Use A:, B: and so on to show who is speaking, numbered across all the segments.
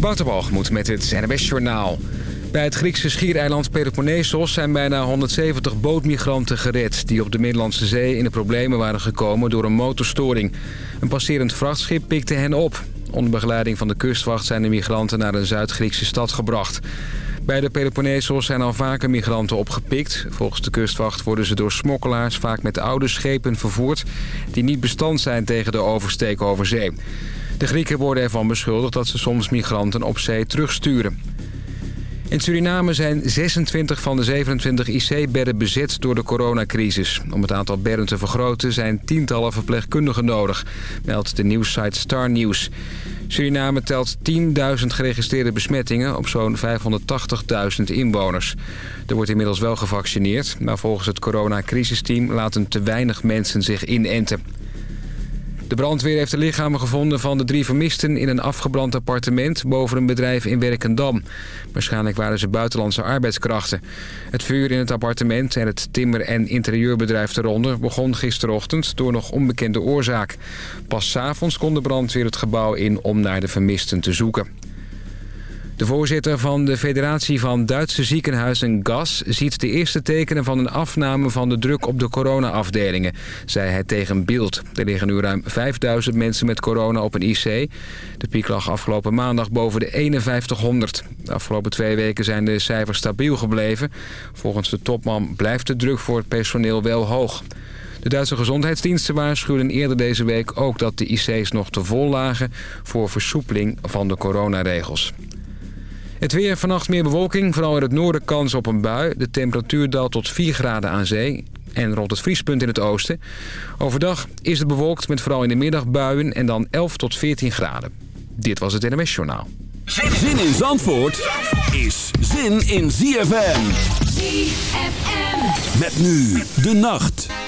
A: Wouter met het NWS Journaal. Bij het Griekse schiereiland Peloponnesos zijn bijna 170 bootmigranten gered... die op de Middellandse Zee in de problemen waren gekomen door een motorstoring. Een passerend vrachtschip pikte hen op. Onder begeleiding van de kustwacht zijn de migranten naar een Zuid-Griekse stad gebracht. Bij de Peloponnesos zijn al vaker migranten opgepikt. Volgens de kustwacht worden ze door smokkelaars vaak met oude schepen vervoerd... die niet bestand zijn tegen de oversteek over zee. De Grieken worden ervan beschuldigd dat ze soms migranten op zee terugsturen. In Suriname zijn 26 van de 27 IC-bedden bezet door de coronacrisis. Om het aantal bedden te vergroten zijn tientallen verpleegkundigen nodig, meldt de nieuwssite Star News. Suriname telt 10.000 geregistreerde besmettingen op zo'n 580.000 inwoners. Er wordt inmiddels wel gevaccineerd, maar volgens het coronacrisisteam laten te weinig mensen zich inenten. De brandweer heeft de lichamen gevonden van de drie vermisten... in een afgebrand appartement boven een bedrijf in Werkendam. Waarschijnlijk waren ze buitenlandse arbeidskrachten. Het vuur in het appartement en het timmer- en interieurbedrijf eronder... begon gisterochtend door nog onbekende oorzaak. Pas s'avonds kon de brandweer het gebouw in om naar de vermisten te zoeken. De voorzitter van de Federatie van Duitse Ziekenhuizen GAS... ziet de eerste tekenen van een afname van de druk op de corona-afdelingen... zei hij tegen Beeld. Er liggen nu ruim 5000 mensen met corona op een IC. De piek lag afgelopen maandag boven de 5100. De afgelopen twee weken zijn de cijfers stabiel gebleven. Volgens de topman blijft de druk voor het personeel wel hoog. De Duitse gezondheidsdiensten waarschuwden eerder deze week ook dat de IC's nog te vol lagen... voor versoepeling van de coronaregels. Het weer, vannacht meer bewolking. Vooral in het noorden kans op een bui. De temperatuur daalt tot 4 graden aan zee. En rond het vriespunt in het oosten. Overdag is het bewolkt met vooral in de middag buien. En dan 11 tot 14 graden. Dit was het NMS Journaal.
B: Zin in Zandvoort is zin in ZFM.
C: ZFM.
B: Met nu de nacht.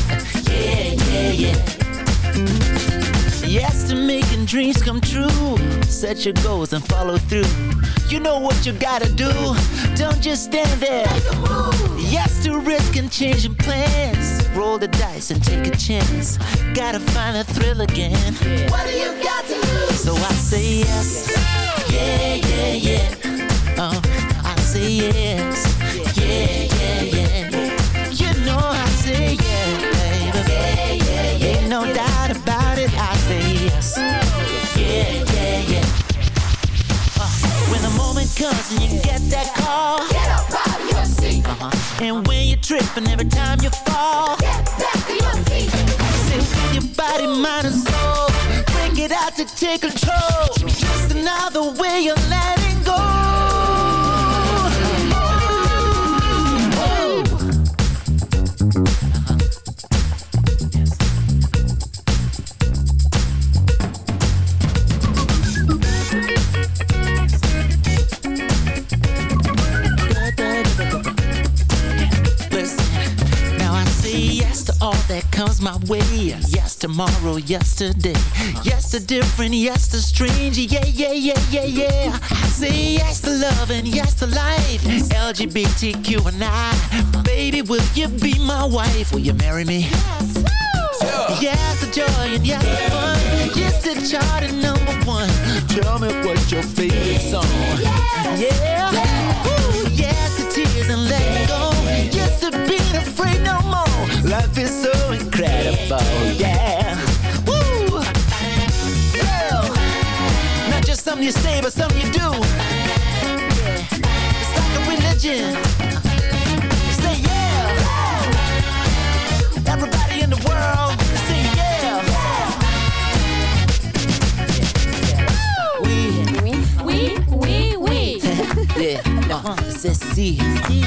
D: Yeah. Yes to making dreams come true. Set your goals and follow through. You know what you gotta do. Don't just stand there. Yes to risk and changing plans. Roll the dice and take a chance. Gotta find the thrill again.
C: What do you got
D: take control. Just another way of letting go. Listen, now I say yes to all that comes my way. Yes, tomorrow, yesterday. Yes to different, yes to strange. Yeah, yeah, yeah, yeah, yeah. I say yes to love and yes to life. LGBTQ and I. Baby, will you be my wife? Will you marry me? Yes yes to joy and yes to fun. Yes to chart and number one. Tell me what's your favorite song. Yeah. Woo. Yes to tears and letting go. Yes to being afraid no more. Life is so incredible. Yeah. Something you say, but something you do. It's like a religion. Say yeah. Everybody in the world, say yeah. We,
C: Oui, oui, oui.
D: yeah, uh, c'est. Si,
C: si,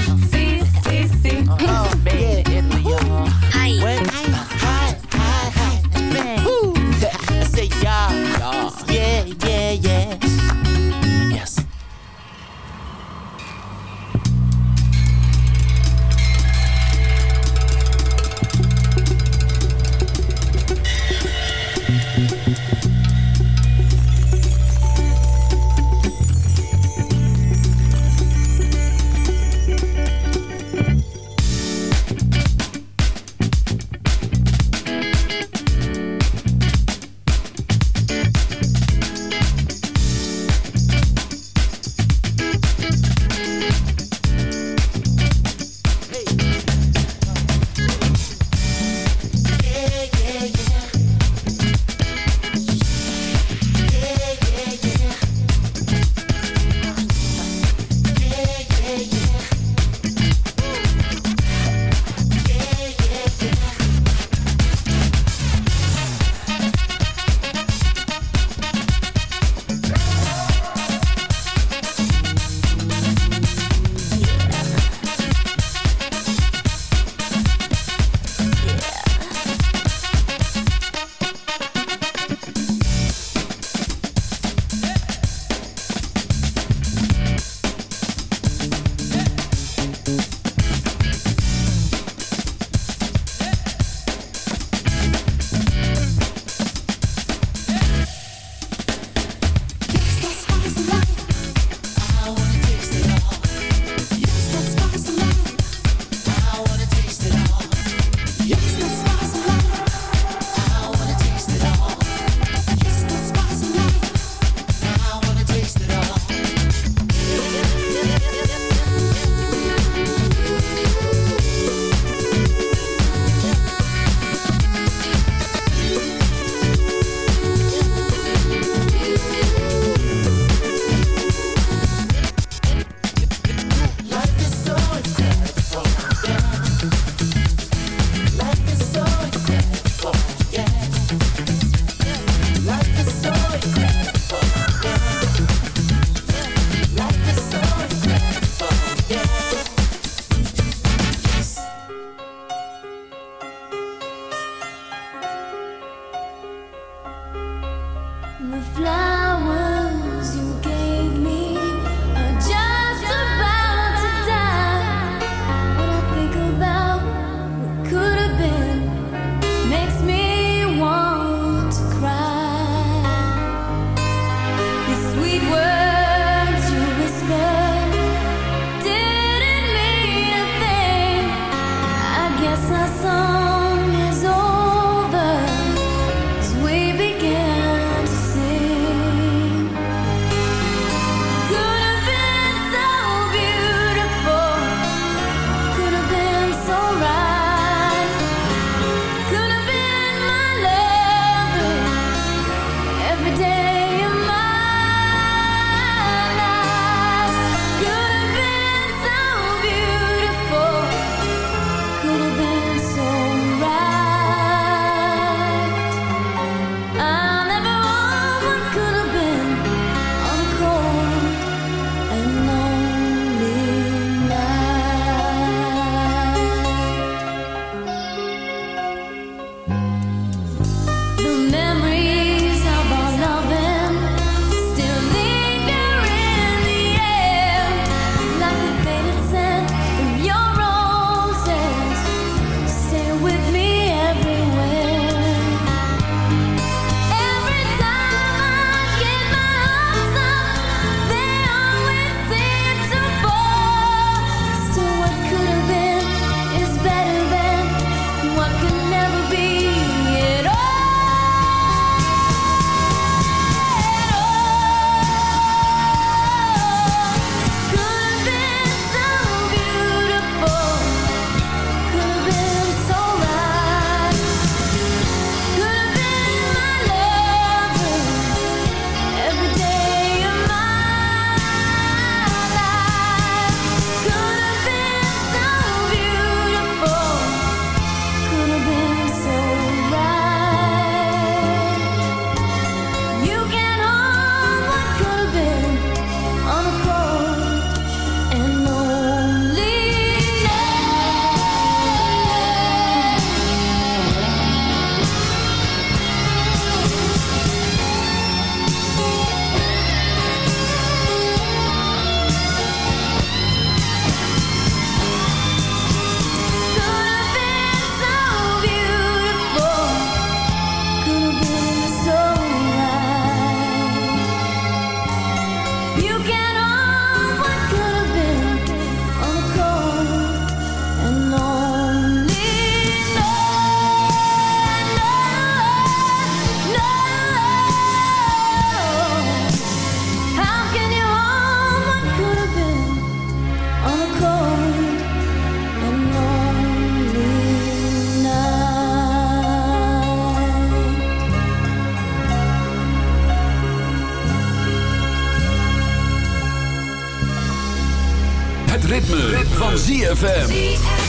E: ZFM.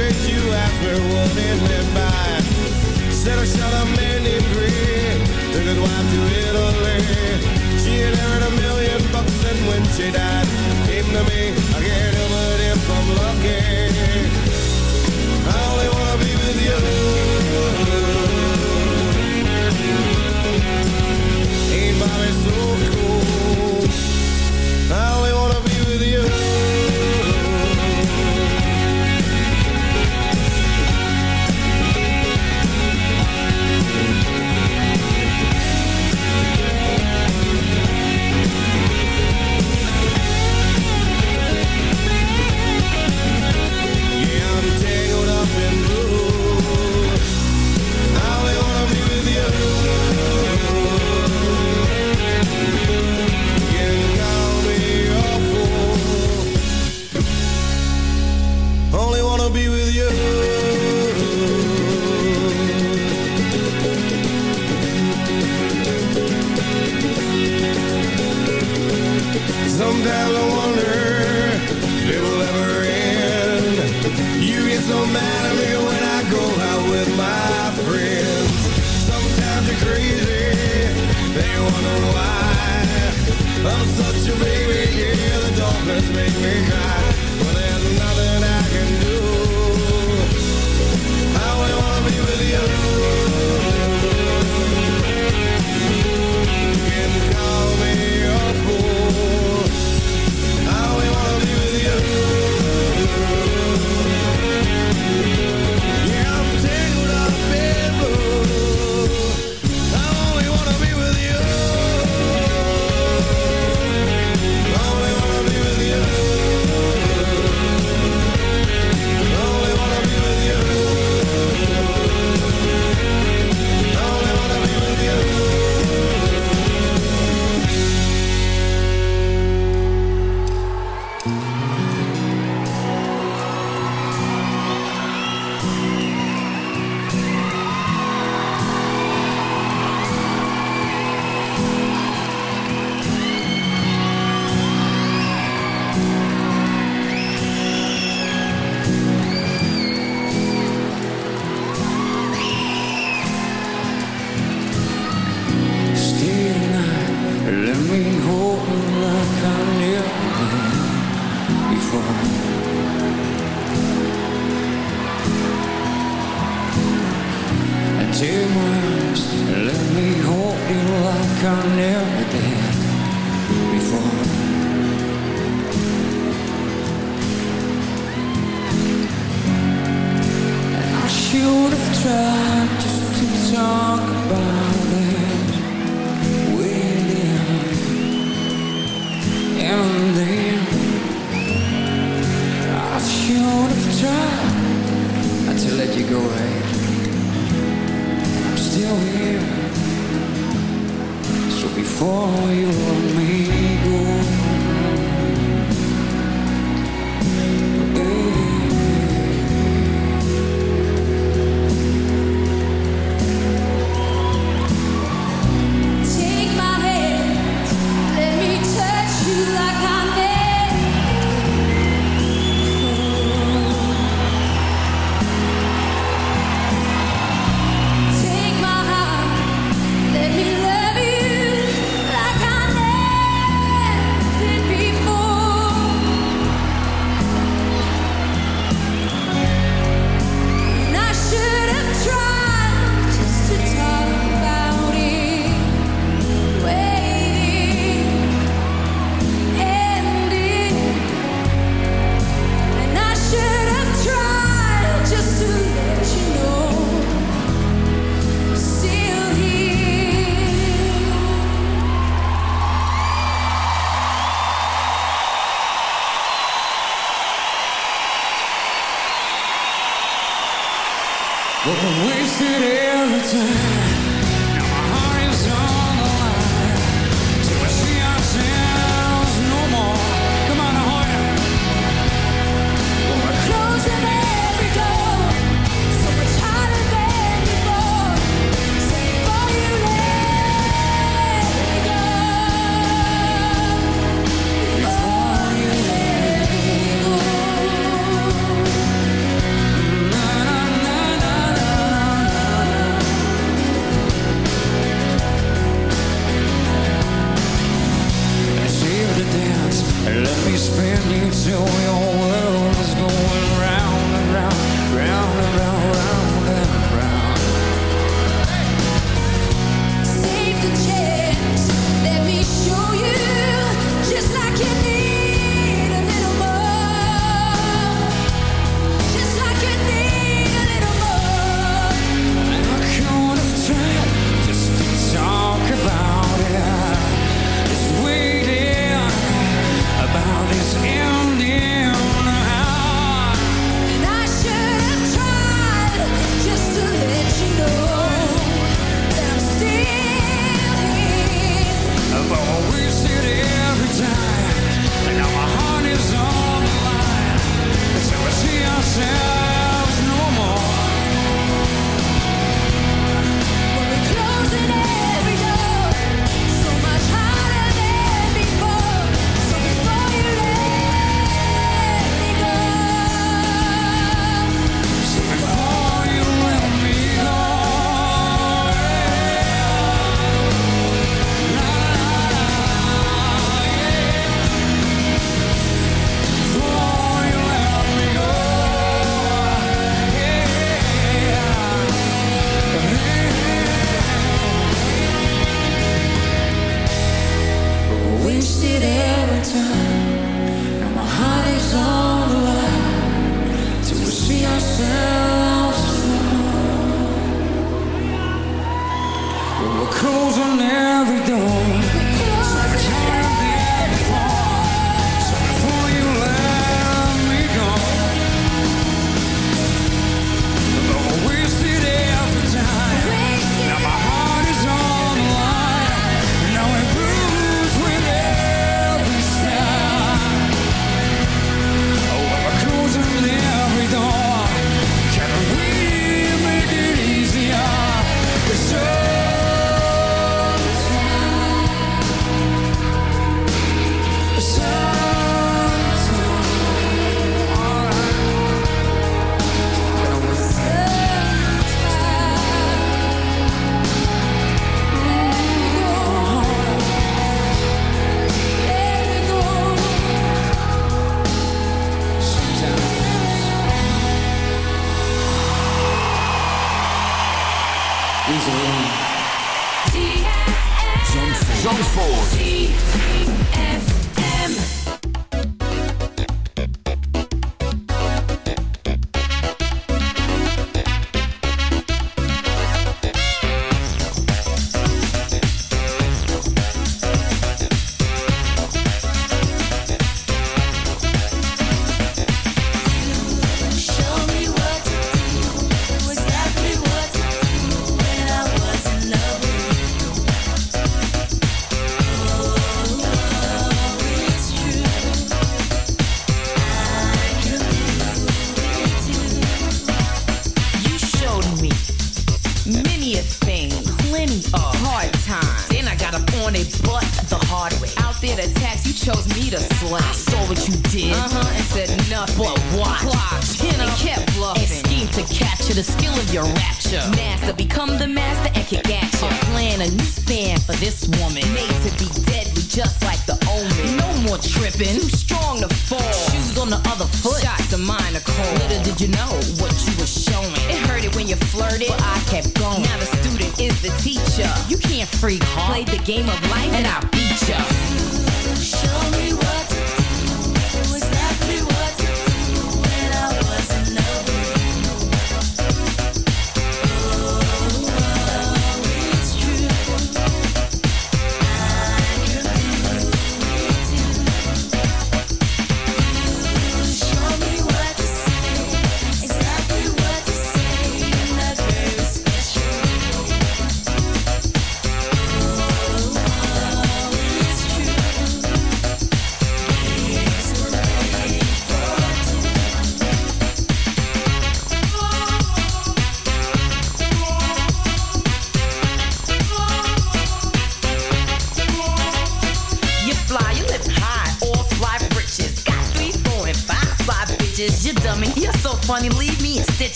F: straight you after what it went by. Said I shot a man in Green, took his wife to Italy. She inherited a million bucks and when she died, came to me. I can't help it if I'm lucky. I only wanna be with you. Ain't Bobby so Sometimes I wonder if it will ever end. You get so mad at me when I go out with my friends. Sometimes you're crazy, they wonder why. I'm such a baby, yeah, the dolphins make me cry.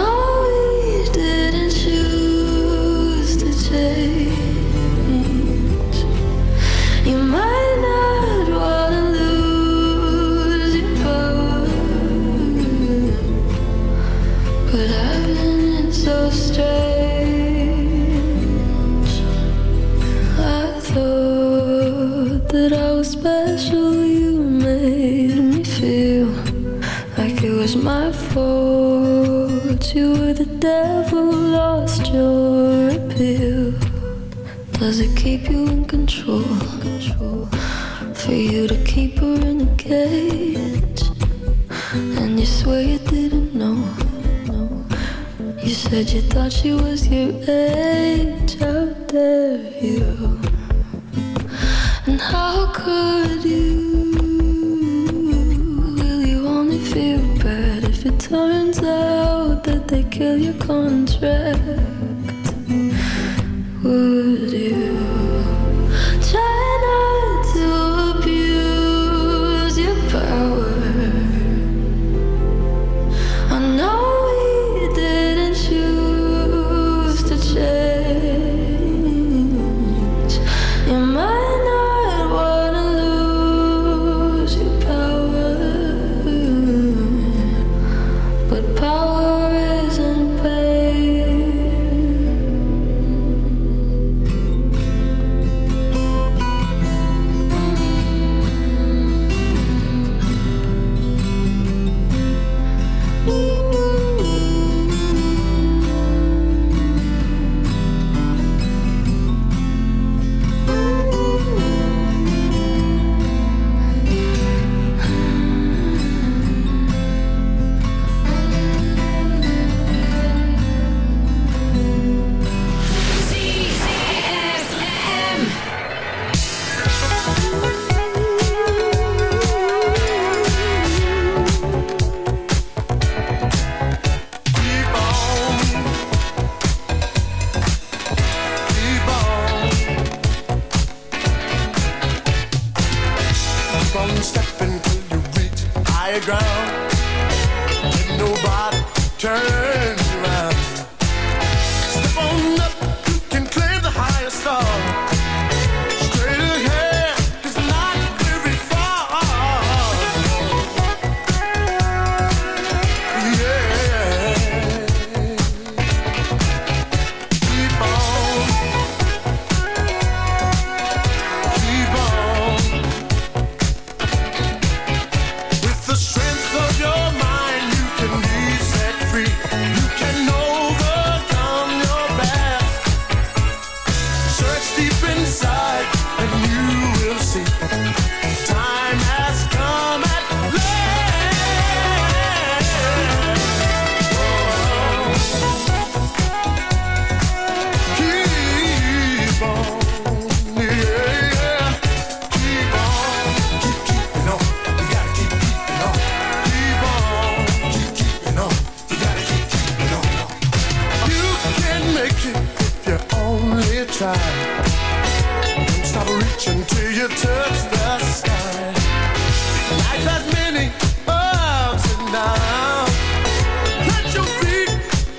G: Oh.
H: you
I: to
H: keep her in a cage. And you swear you didn't know. You said you thought she was your age. How dare you? And how could you? Will you only feel bad if it turns out that they kill your contract?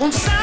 J: Feet on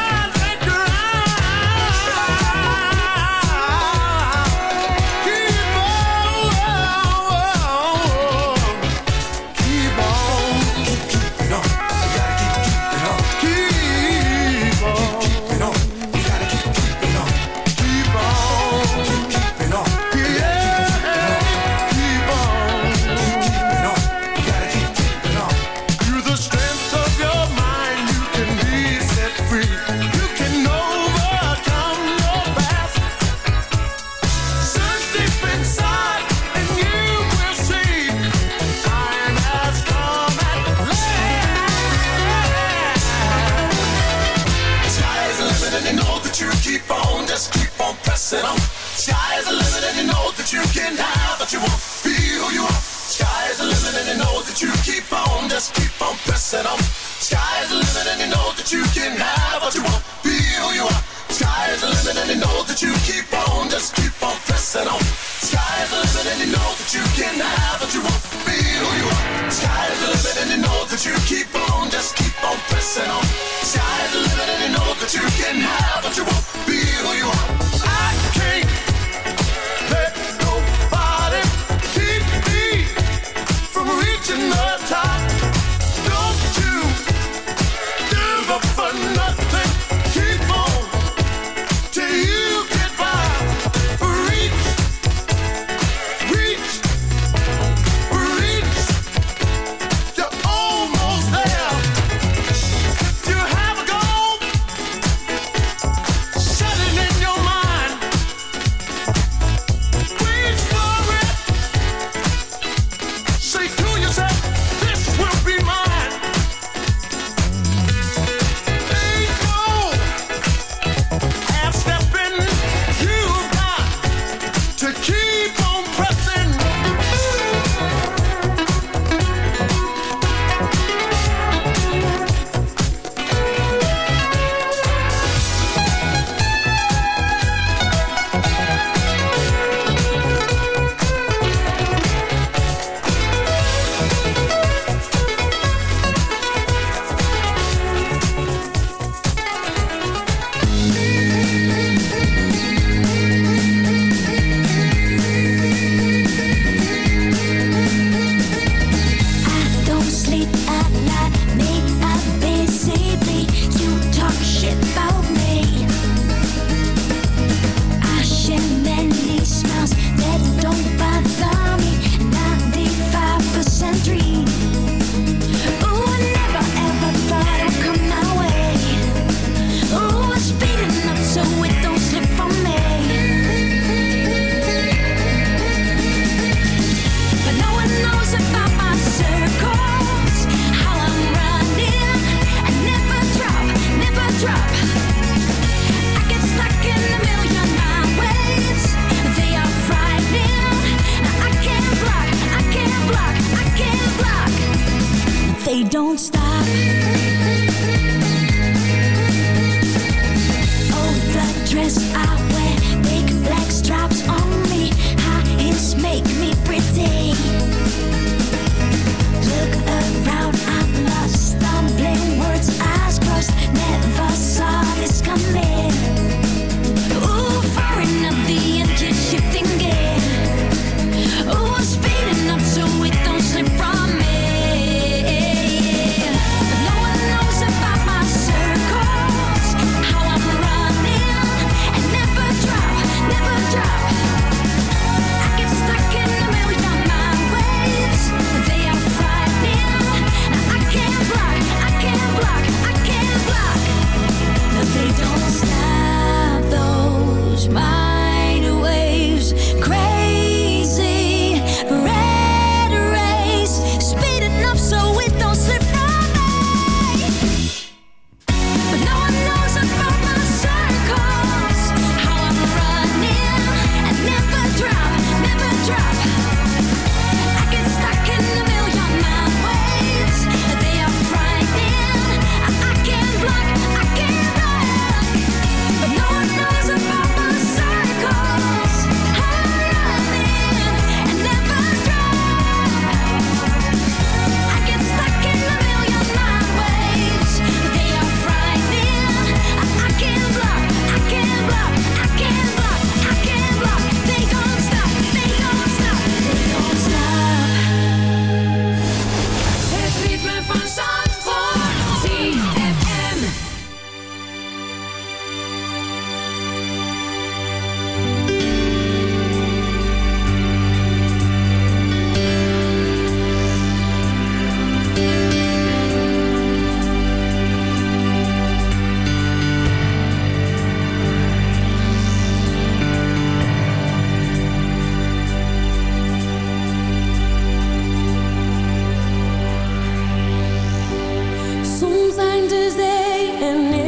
J: wonders they and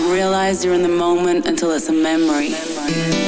K: don't
L: realize you're in the moment until it's a memory.
M: memory.